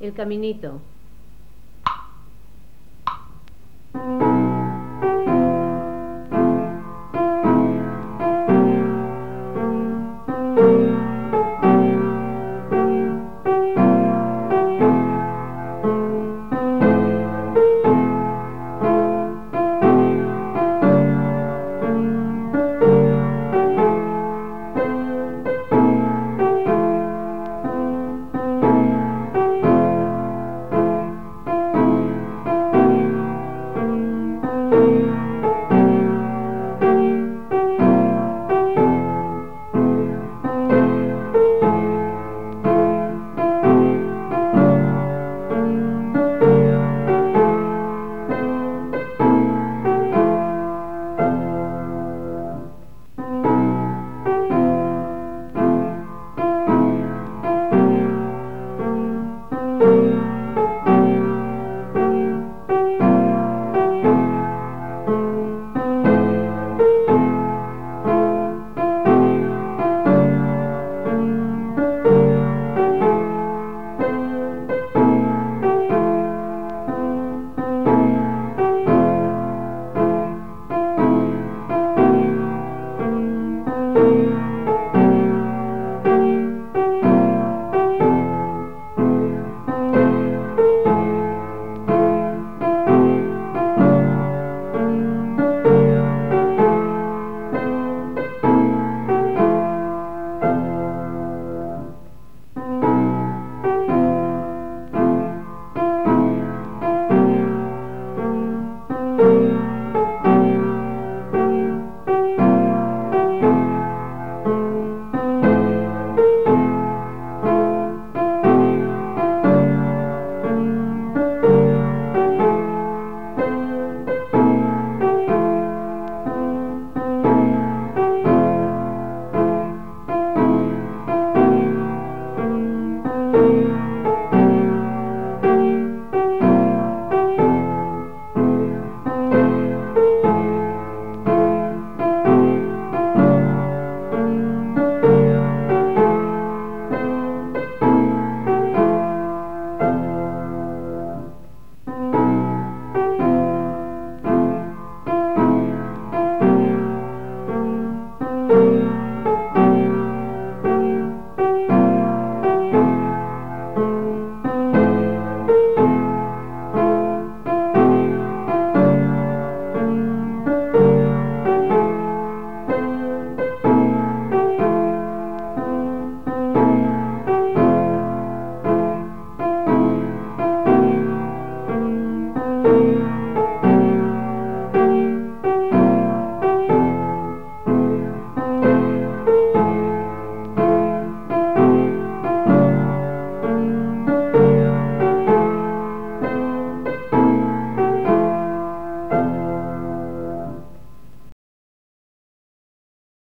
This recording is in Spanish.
El Caminito.